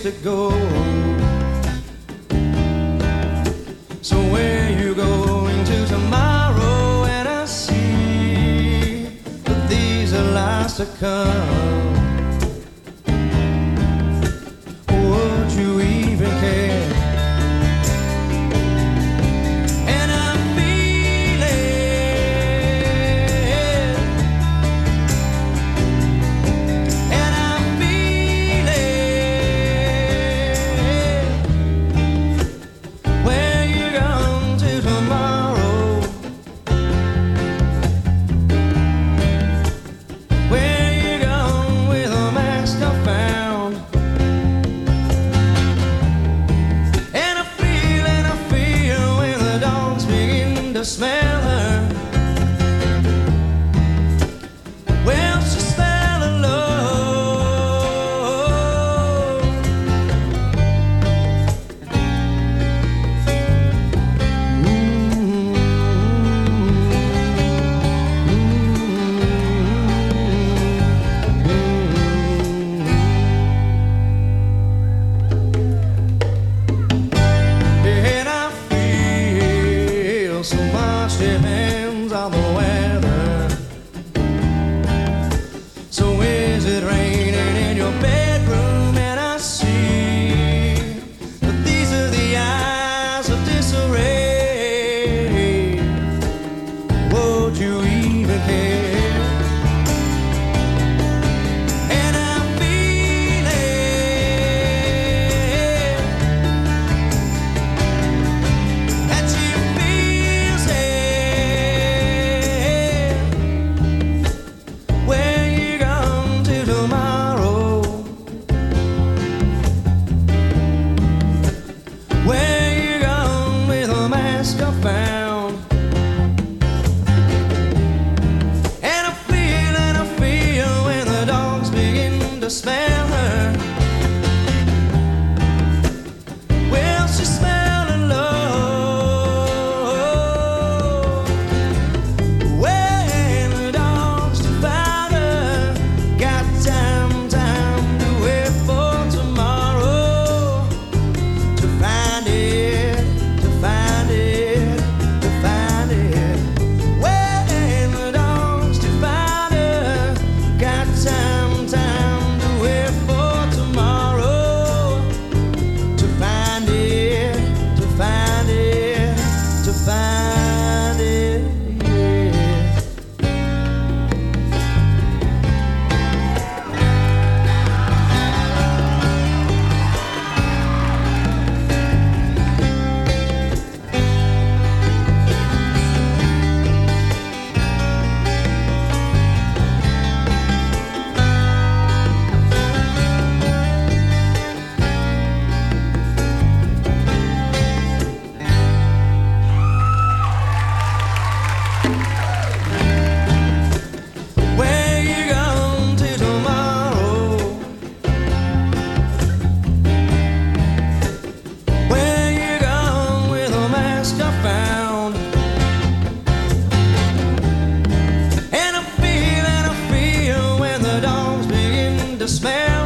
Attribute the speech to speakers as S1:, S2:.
S1: place to go. So where you going to tomorrow? And I see that these are lies to come. the smell found. despair